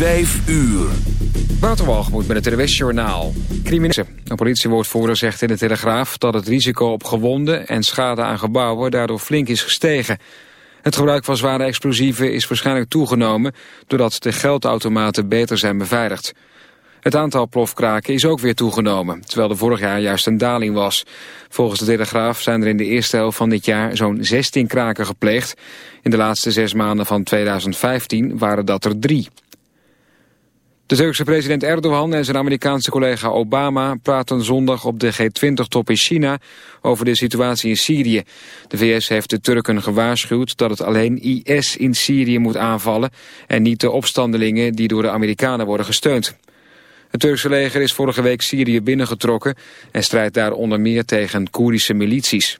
Vijf uur. Waterwalgemoed met het RWS Journaal. Criminelen. Een politiewoordvoerder zegt in de Telegraaf dat het risico op gewonden en schade aan gebouwen daardoor flink is gestegen. Het gebruik van zware explosieven is waarschijnlijk toegenomen doordat de geldautomaten beter zijn beveiligd. Het aantal plofkraken is ook weer toegenomen, terwijl er vorig jaar juist een daling was. Volgens de Telegraaf zijn er in de eerste helft van dit jaar zo'n 16 kraken gepleegd. In de laatste zes maanden van 2015 waren dat er drie. De Turkse president Erdogan en zijn Amerikaanse collega Obama praten zondag op de G20-top in China over de situatie in Syrië. De VS heeft de Turken gewaarschuwd dat het alleen IS in Syrië moet aanvallen en niet de opstandelingen die door de Amerikanen worden gesteund. Het Turkse leger is vorige week Syrië binnengetrokken en strijdt daar onder meer tegen Koerdische milities.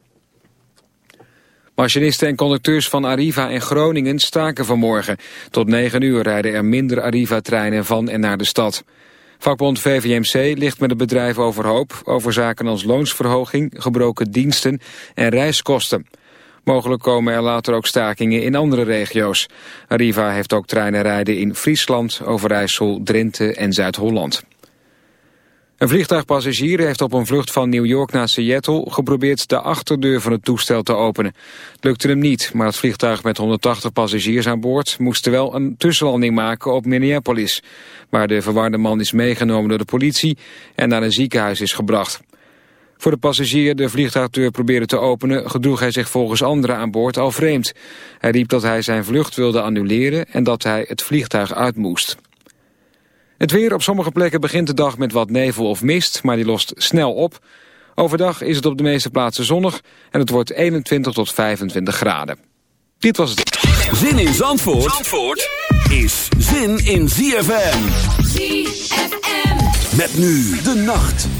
Machinisten en conducteurs van Arriva in Groningen staken vanmorgen. Tot 9 uur rijden er minder Arriva-treinen van en naar de stad. Vakbond VVMC ligt met het bedrijf overhoop... over zaken als loonsverhoging, gebroken diensten en reiskosten. Mogelijk komen er later ook stakingen in andere regio's. Arriva heeft ook treinen rijden in Friesland, Overijssel, Drenthe en Zuid-Holland. Een vliegtuigpassagier heeft op een vlucht van New York naar Seattle geprobeerd de achterdeur van het toestel te openen. Het lukte hem niet, maar het vliegtuig met 180 passagiers aan boord moest wel een tussenlanding maken op Minneapolis, waar de verwarde man is meegenomen door de politie en naar een ziekenhuis is gebracht. Voor de passagier de vliegtuigdeur probeerde te openen gedroeg hij zich volgens anderen aan boord al vreemd. Hij riep dat hij zijn vlucht wilde annuleren en dat hij het vliegtuig uit moest. Het weer op sommige plekken begint de dag met wat nevel of mist, maar die lost snel op. Overdag is het op de meeste plaatsen zonnig en het wordt 21 tot 25 graden. Dit was het. Zin in Zandvoort, Zandvoort is zin in ZFM. ZFM. Met nu de nacht.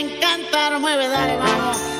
encantar, mueve, dale, vamos.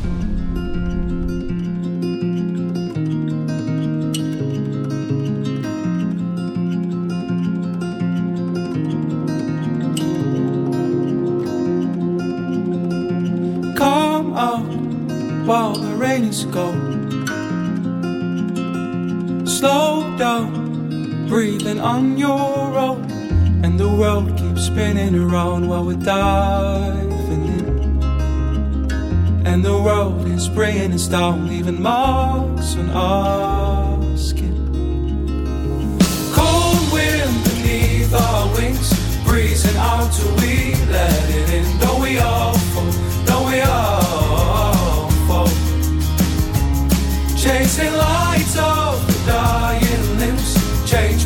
On your own. And the world keeps spinning around while we're diving in. And the world is bringing us down, leaving marks on our skin. Cold wind beneath our wings, breezing out till we let it in. Don't we all fall? Don't we all fall? Chasing lights of the dying limbs, change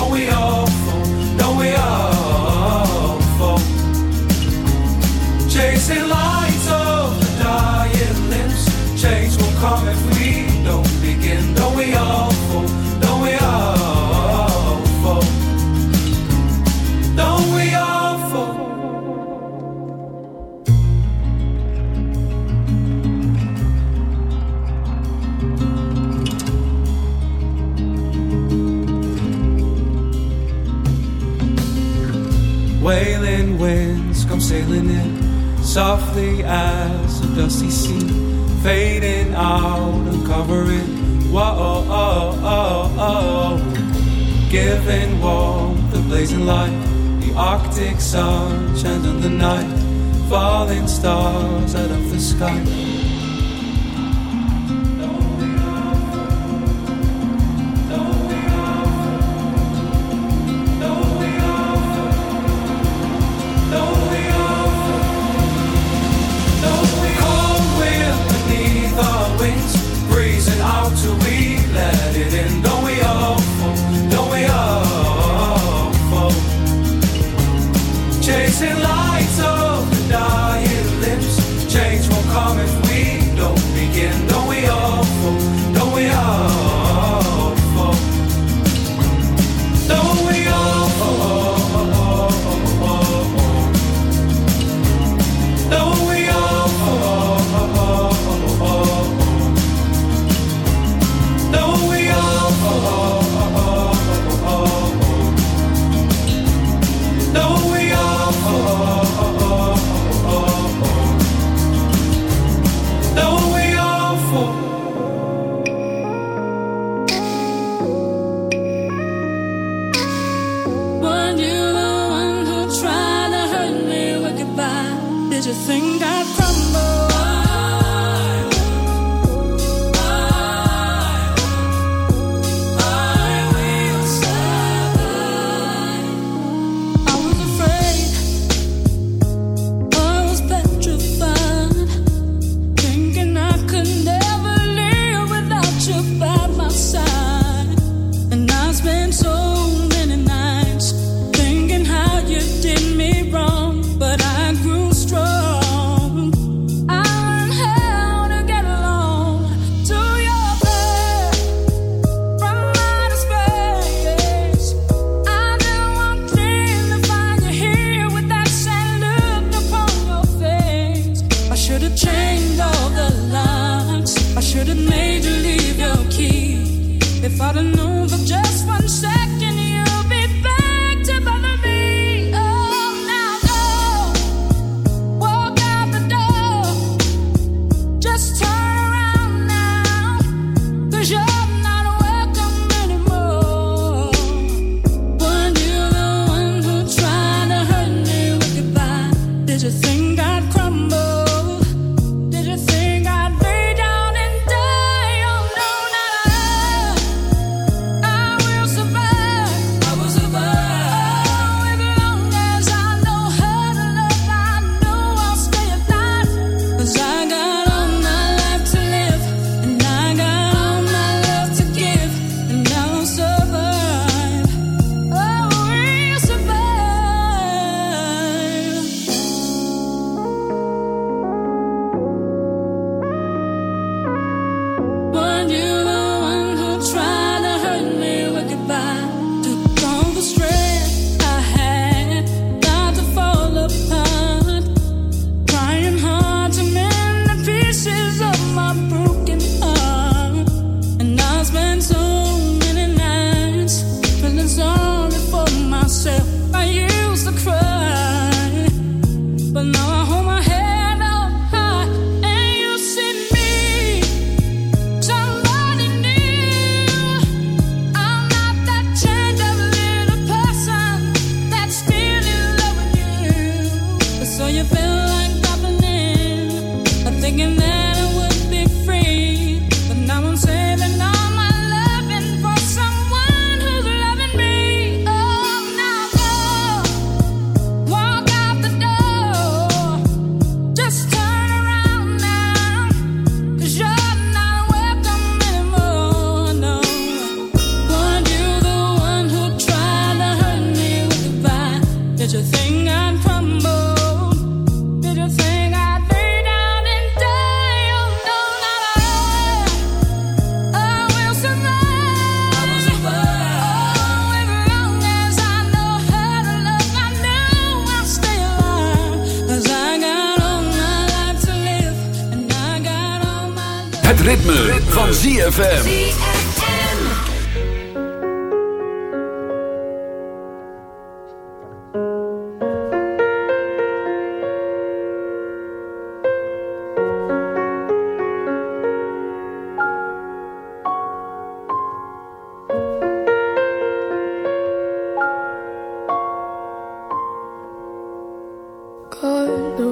Chasing love. Sun shines on the night, falling stars out of the sky. Did you think I'd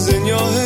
is in your head.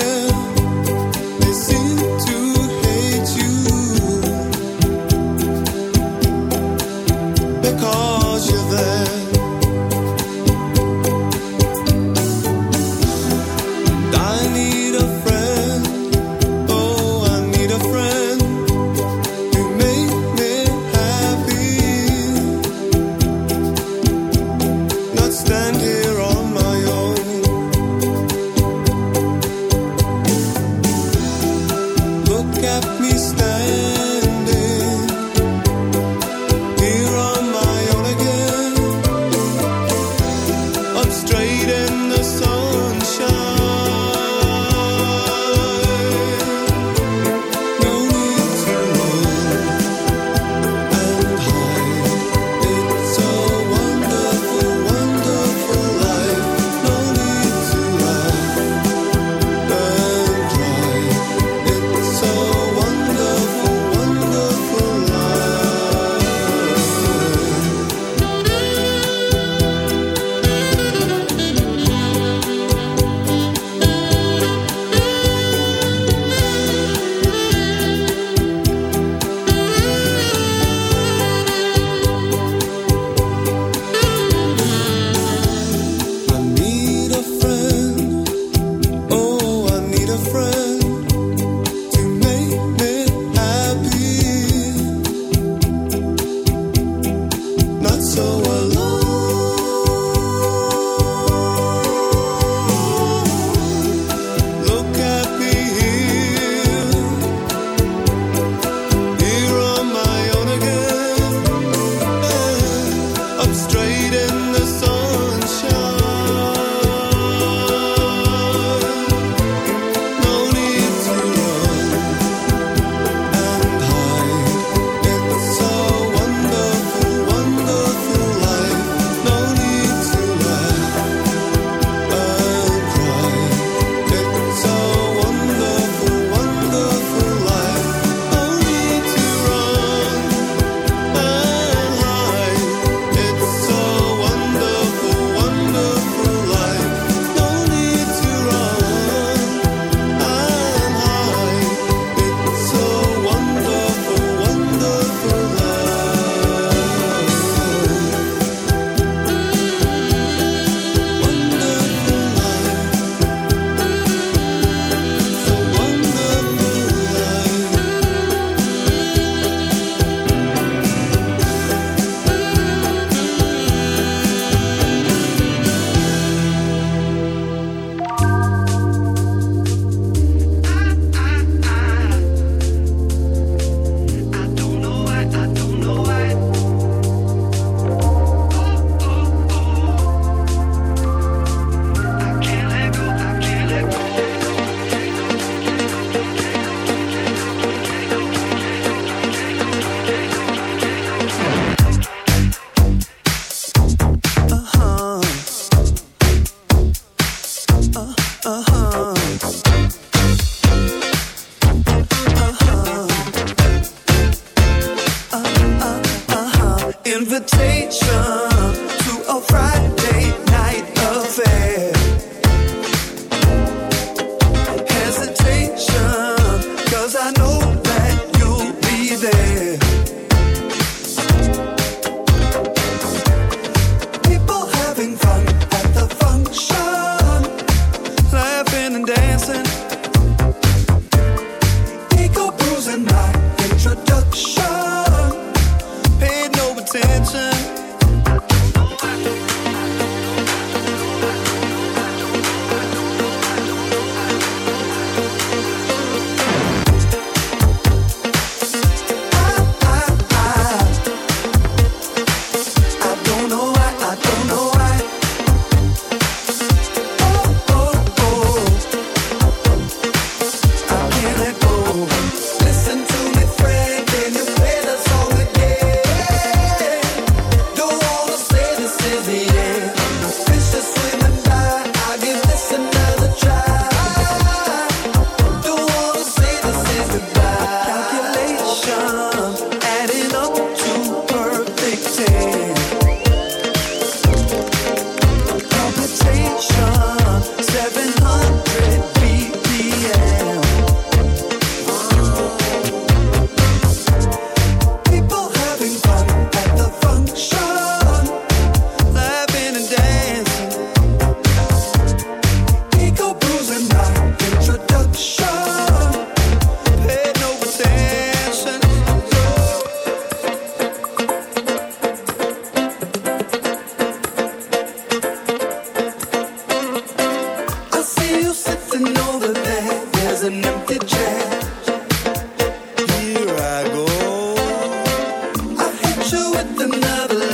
with another